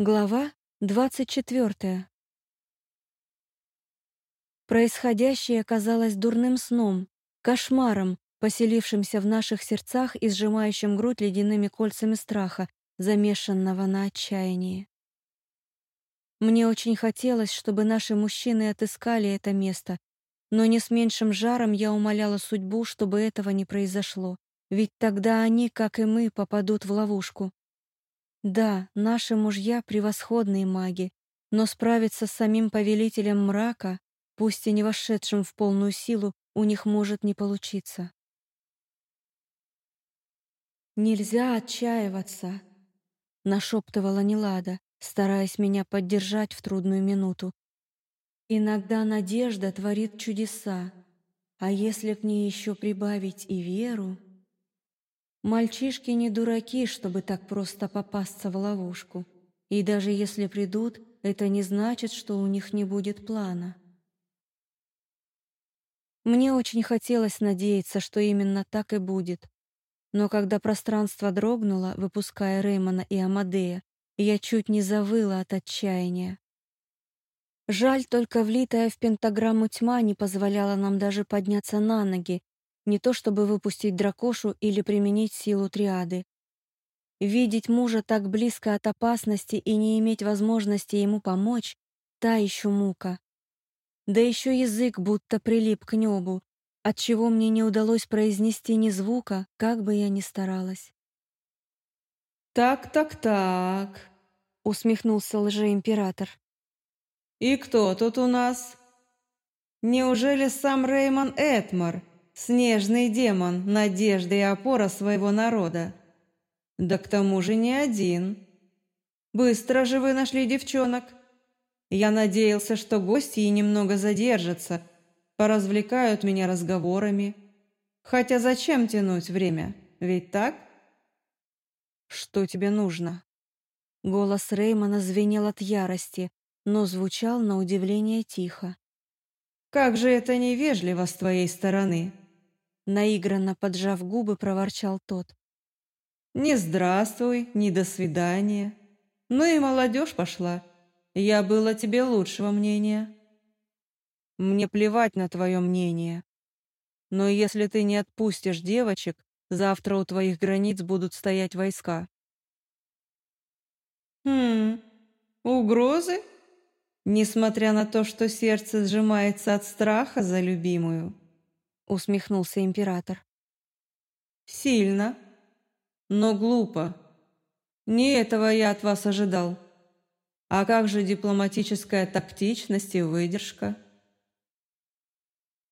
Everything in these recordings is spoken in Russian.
Глава двадцать четвертая. Происходящее казалось дурным сном, кошмаром, поселившимся в наших сердцах и сжимающим грудь ледяными кольцами страха, замешанного на отчаянии. Мне очень хотелось, чтобы наши мужчины отыскали это место, но не с меньшим жаром я умоляла судьбу, чтобы этого не произошло, ведь тогда они, как и мы, попадут в ловушку. Да, наши мужья — превосходные маги, но справиться с самим повелителем мрака, пусть и не вошедшим в полную силу, у них может не получиться. «Нельзя отчаиваться», — нашептывала Нелада, стараясь меня поддержать в трудную минуту. «Иногда надежда творит чудеса, а если к ней еще прибавить и веру...» Мальчишки не дураки, чтобы так просто попасться в ловушку. И даже если придут, это не значит, что у них не будет плана. Мне очень хотелось надеяться, что именно так и будет. Но когда пространство дрогнуло, выпуская Реймона и Амадея, я чуть не завыла от отчаяния. Жаль, только влитая в пентаграмму тьма не позволяла нам даже подняться на ноги не то чтобы выпустить дракошу или применить силу триады. Видеть мужа так близко от опасности и не иметь возможности ему помочь — та еще мука. Да еще язык будто прилип к небу, отчего мне не удалось произнести ни звука, как бы я ни старалась. «Так, так, так», — усмехнулся лжеимператор. «И кто тут у нас? Неужели сам Реймон Этмар, Снежный демон, надежда и опора своего народа. Да к тому же не один. Быстро же вы нашли девчонок. Я надеялся, что гости и немного задержатся, поразвлекают меня разговорами. Хотя зачем тянуть время, ведь так? Что тебе нужно? Голос Реймона звенел от ярости, но звучал на удивление тихо. «Как же это невежливо с твоей стороны!» Наигранно поджав губы, проворчал тот. «Не здравствуй, не до свидания. Ну и молодежь пошла. Я был о тебе лучшего мнения». «Мне плевать на твое мнение. Но если ты не отпустишь девочек, завтра у твоих границ будут стоять войска». «Хм, угрозы?» Несмотря на то, что сердце сжимается от страха за любимую усмехнулся император. Сильно, но глупо. Не этого я от вас ожидал. А как же дипломатическая тактичность и выдержка?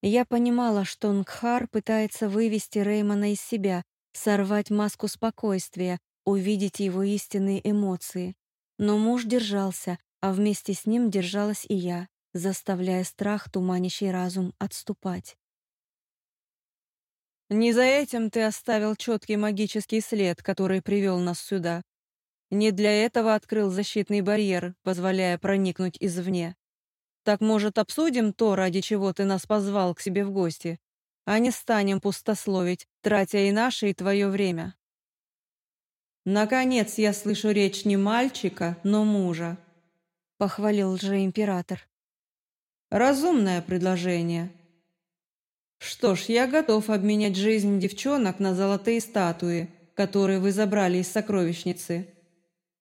Я понимала, что Нгхар пытается вывести Реймона из себя, сорвать маску спокойствия, увидеть его истинные эмоции. Но муж держался, а вместе с ним держалась и я, заставляя страх, туманящий разум, отступать. Не за этим ты оставил четкий магический след, который привел нас сюда. Не для этого открыл защитный барьер, позволяя проникнуть извне. Так, может, обсудим то, ради чего ты нас позвал к себе в гости, а не станем пустословить, тратя и наше, и твое время. Наконец я слышу речь не мальчика, но мужа, — похвалил же император. Разумное предложение. Что ж, я готов обменять жизнь девчонок на золотые статуи, которые вы забрали из сокровищницы.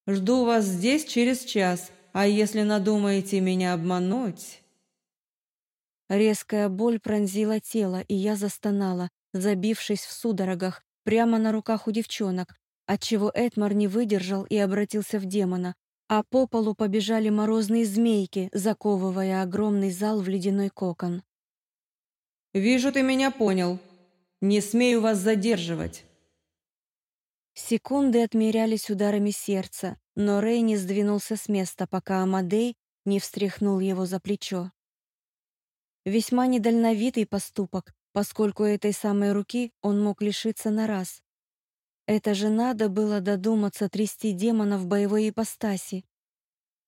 Жду вас здесь через час, а если надумаете меня обмануть...» Резкая боль пронзила тело, и я застонала, забившись в судорогах, прямо на руках у девчонок, отчего Эдмар не выдержал и обратился в демона, а по полу побежали морозные змейки, заковывая огромный зал в ледяной кокон. «Вижу, ты меня понял. Не смею вас задерживать». Секунды отмерялись ударами сердца, но Рэй не сдвинулся с места, пока Амадей не встряхнул его за плечо. Весьма недальновитый поступок, поскольку этой самой руки он мог лишиться на раз. Это же надо было додуматься трясти демона в боевой ипостаси.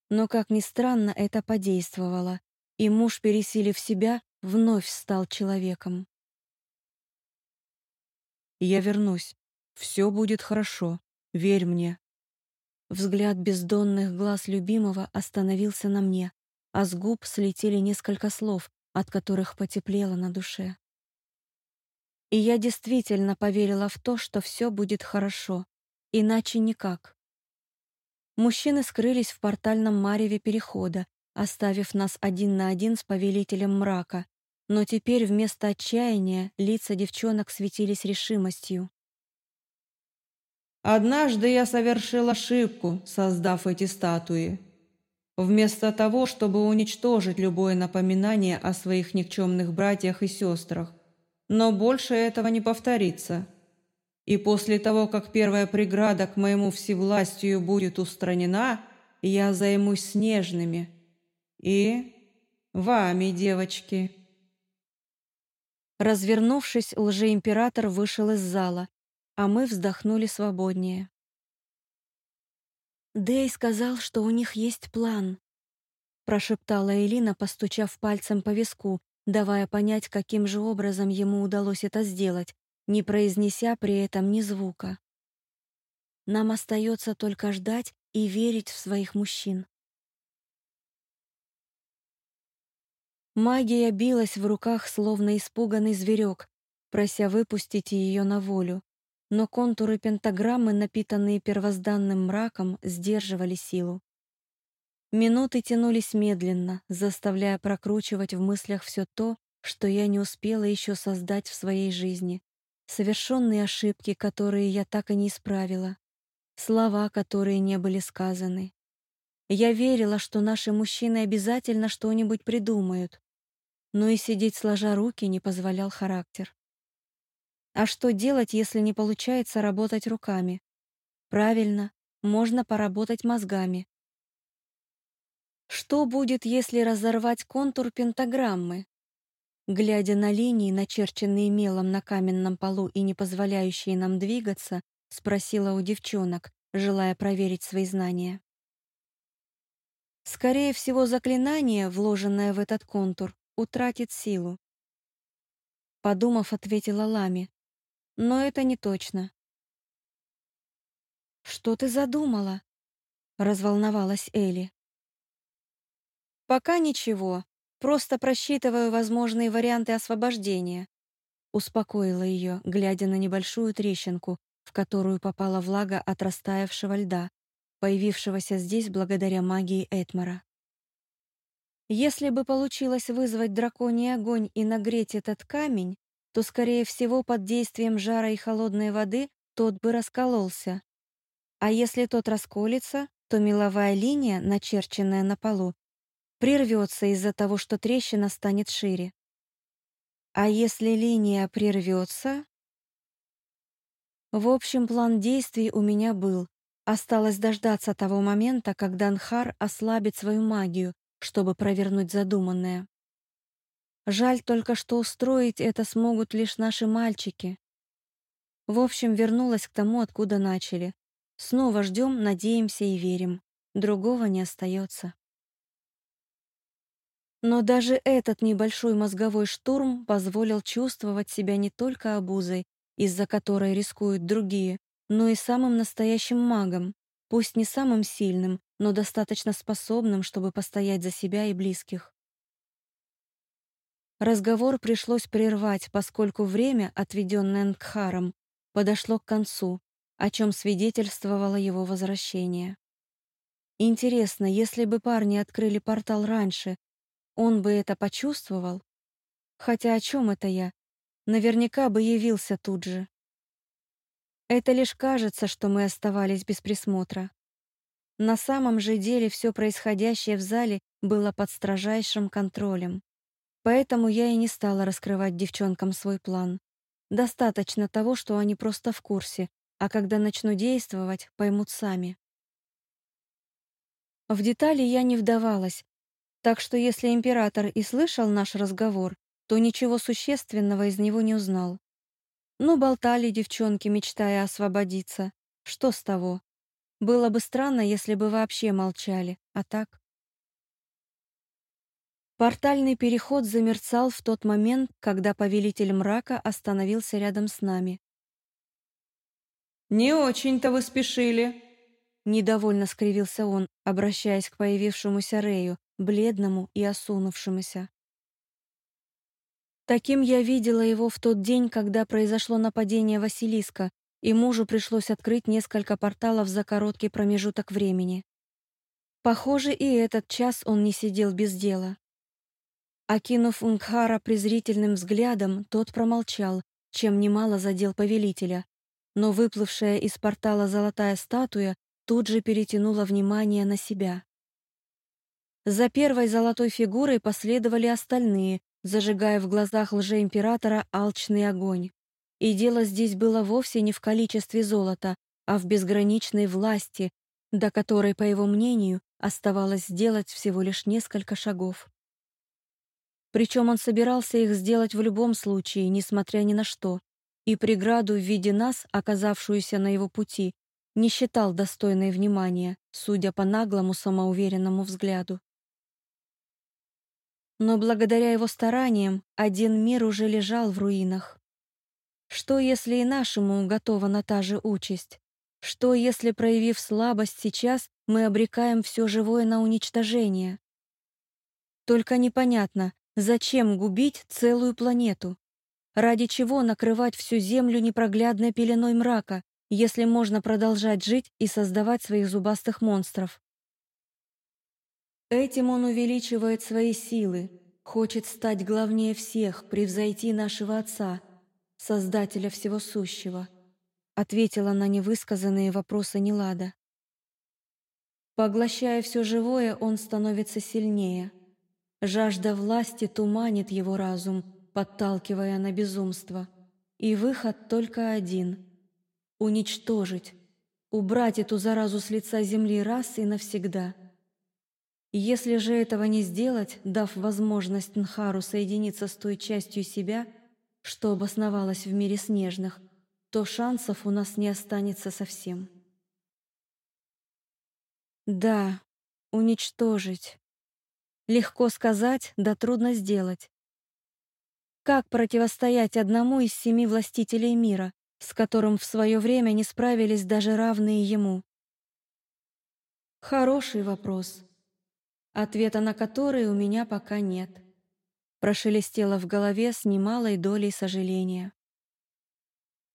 Но, как ни странно, это подействовало, и муж, пересилив себя, вновь стал человеком. «Я вернусь. Все будет хорошо. Верь мне», Взгляд бездонных глаз любимого остановился на мне, а с губ слетели несколько слов, от которых потеплело на душе. И я действительно поверила в то, что все будет хорошо, иначе никак. Мужчины скрылись в портальном мареве перехода, оставив нас один на один с повелителем мрака, но теперь вместо отчаяния лица девчонок светились решимостью. «Однажды я совершил ошибку, создав эти статуи. Вместо того, чтобы уничтожить любое напоминание о своих никчемных братьях и сестрах. Но больше этого не повторится. И после того, как первая преграда к моему всевластию будет устранена, я займусь снежными. И вами, девочки». Развернувшись, лжеимператор вышел из зала, а мы вздохнули свободнее. «Дэй сказал, что у них есть план», — прошептала Элина, постучав пальцем по виску, давая понять, каким же образом ему удалось это сделать, не произнеся при этом ни звука. «Нам остается только ждать и верить в своих мужчин». Магия билась в руках, словно испуганный зверек, прося выпустить ее на волю. Но контуры пентаграммы, напитанные первозданным мраком, сдерживали силу. Минуты тянулись медленно, заставляя прокручивать в мыслях все то, что я не успела еще создать в своей жизни. Совершенные ошибки, которые я так и не исправила. Слова, которые не были сказаны. Я верила, что наши мужчины обязательно что-нибудь придумают, но и сидеть сложа руки не позволял характер. А что делать, если не получается работать руками? Правильно, можно поработать мозгами. Что будет, если разорвать контур пентаграммы? Глядя на линии, начерченные мелом на каменном полу и не позволяющие нам двигаться, спросила у девчонок, желая проверить свои знания. Скорее всего, заклинание, вложенное в этот контур, утратит силу. Подумав, ответила Лами. Но это не точно. «Что ты задумала?» — разволновалась Элли. «Пока ничего. Просто просчитываю возможные варианты освобождения», — успокоила ее, глядя на небольшую трещинку, в которую попала влага от растаявшего льда, появившегося здесь благодаря магии Этмара. Если бы получилось вызвать драконий огонь и нагреть этот камень, то, скорее всего, под действием жара и холодной воды тот бы раскололся. А если тот расколется, то меловая линия, начерченная на полу, прервется из-за того, что трещина станет шире. А если линия прервется... В общем, план действий у меня был. Осталось дождаться того момента, когда Нхар ослабит свою магию, чтобы провернуть задуманное. Жаль только, что устроить это смогут лишь наши мальчики. В общем, вернулась к тому, откуда начали. Снова ждем, надеемся и верим. Другого не остается. Но даже этот небольшой мозговой штурм позволил чувствовать себя не только обузой, из-за которой рискуют другие, но и самым настоящим магом, пусть не самым сильным, но достаточно способным, чтобы постоять за себя и близких. Разговор пришлось прервать, поскольку время, отведенное Нгхаром, подошло к концу, о чем свидетельствовало его возвращение. Интересно, если бы парни открыли портал раньше, он бы это почувствовал? Хотя о чем это я? Наверняка бы явился тут же. Это лишь кажется, что мы оставались без присмотра. На самом же деле все происходящее в зале было под строжайшим контролем. Поэтому я и не стала раскрывать девчонкам свой план. Достаточно того, что они просто в курсе, а когда начну действовать, поймут сами. В детали я не вдавалась, так что если император и слышал наш разговор, то ничего существенного из него не узнал. Ну, болтали девчонки, мечтая освободиться. Что с того? Было бы странно, если бы вообще молчали, а так... Портальный переход замерцал в тот момент, когда повелитель мрака остановился рядом с нами. «Не очень-то вы спешили. Недовольно скривился он, обращаясь к появившемуся Рею, бледному и осунувшемуся. Таким я видела его в тот день, когда произошло нападение Василиска, и мужу пришлось открыть несколько порталов за короткий промежуток времени. Похоже, и этот час он не сидел без дела. Окинув Унгхара презрительным взглядом, тот промолчал, чем немало задел повелителя, но выплывшая из портала золотая статуя тут же перетянула внимание на себя. За первой золотой фигурой последовали остальные, зажигая в глазах лжеимператора алчный огонь. И дело здесь было вовсе не в количестве золота, а в безграничной власти, до которой, по его мнению, оставалось сделать всего лишь несколько шагов. Причем он собирался их сделать в любом случае, несмотря ни на что, и преграду в виде нас, оказавшуюся на его пути, не считал достойной внимания, судя по наглому самоуверенному взгляду. Но благодаря его стараниям один мир уже лежал в руинах. Что, если и нашему уготована та же участь? Что, если, проявив слабость сейчас, мы обрекаем все живое на уничтожение? Только непонятно, зачем губить целую планету? Ради чего накрывать всю Землю непроглядной пеленой мрака, если можно продолжать жить и создавать своих зубастых монстров? Этим он увеличивает свои силы, хочет стать главнее всех, превзойти нашего Отца, Создателя всего сущего, ответила на невысказанные вопросы Нелада. Поглощая все живое, он становится сильнее. Жажда власти туманит его разум, подталкивая на безумство. И выход только один — уничтожить, убрать эту заразу с лица земли раз и навсегда — если же этого не сделать, дав возможность Нхару соединиться с той частью себя, что обосновалась в мире снежных, то шансов у нас не останется совсем. Да, уничтожить. Легко сказать, да трудно сделать. Как противостоять одному из семи властителей мира, с которым в свое время не справились даже равные ему? Хороший вопрос ответа на который у меня пока нет. Прошелестело в голове с немалой долей сожаления.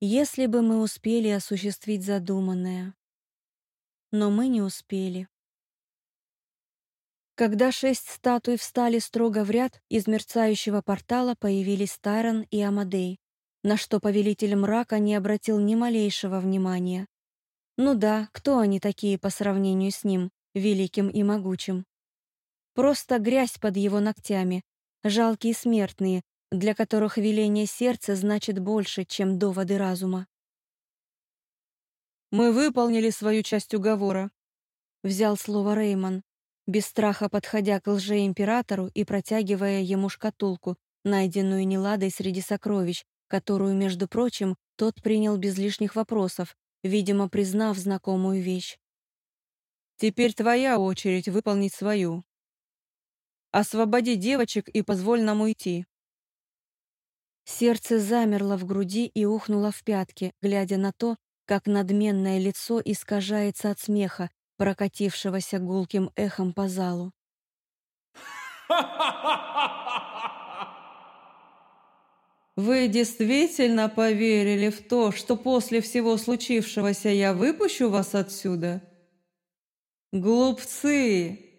Если бы мы успели осуществить задуманное. Но мы не успели. Когда шесть статуй встали строго в ряд, из мерцающего портала появились Тайрон и Амадей, на что повелитель мрака не обратил ни малейшего внимания. Ну да, кто они такие по сравнению с ним, великим и могучим? Просто грязь под его ногтями, жалкие смертные, для которых веление сердца значит больше, чем доводы разума. «Мы выполнили свою часть уговора», — взял слово Реймон, без страха подходя к лжеимператору и протягивая ему шкатулку, найденную Неладой среди сокровищ, которую, между прочим, тот принял без лишних вопросов, видимо, признав знакомую вещь. «Теперь твоя очередь выполнить свою». Освободи девочек и позволь нам уйти». Сердце замерло в груди и ухнуло в пятки, глядя на то, как надменное лицо искажается от смеха, прокатившегося гулким эхом по залу. «Вы действительно поверили в то, что после всего случившегося я выпущу вас отсюда? Глупцы!»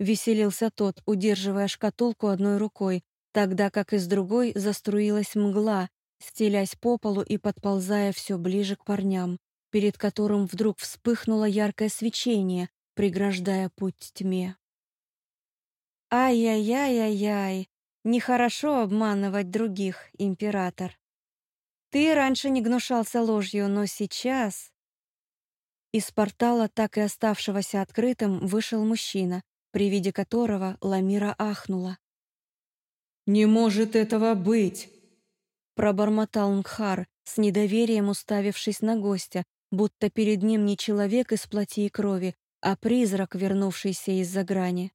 Веселился тот, удерживая шкатулку одной рукой, тогда как из другой заструилась мгла, стелясь по полу и подползая все ближе к парням, перед которым вдруг вспыхнуло яркое свечение, преграждая путь тьме. «Ай-яй-яй-яй-яй, нехорошо обманывать других, император. Ты раньше не гнушался ложью, но сейчас...» Из портала, так и оставшегося открытым, вышел мужчина, при виде которого Ламира ахнула. «Не может этого быть!» Пробормотал Нгхар, с недоверием уставившись на гостя, будто перед ним не человек из плоти и крови, а призрак, вернувшийся из-за грани.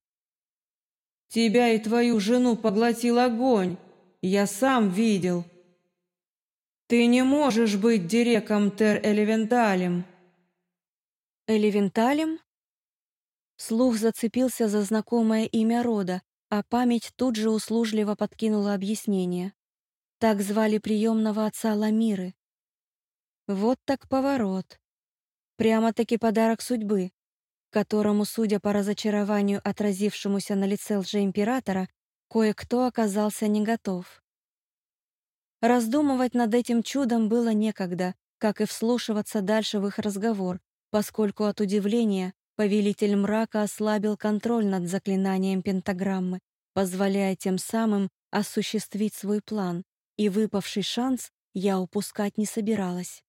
«Тебя и твою жену поглотил огонь! Я сам видел!» «Ты не можешь быть диреком Тер-Элевенталем!» Элевенталем? Слух зацепился за знакомое имя рода, а память тут же услужливо подкинула объяснение. Так звали приемного отца Ламиры. Вот так поворот. Прямо-таки подарок судьбы, которому, судя по разочарованию, отразившемуся на лице лжеимператора, кое-кто оказался не готов. Раздумывать над этим чудом было некогда, как и вслушиваться дальше в их разговор, поскольку от удивления повелитель мрака ослабил контроль над заклинанием пентаграммы, позволяя тем самым осуществить свой план, и выпавший шанс я упускать не собиралась.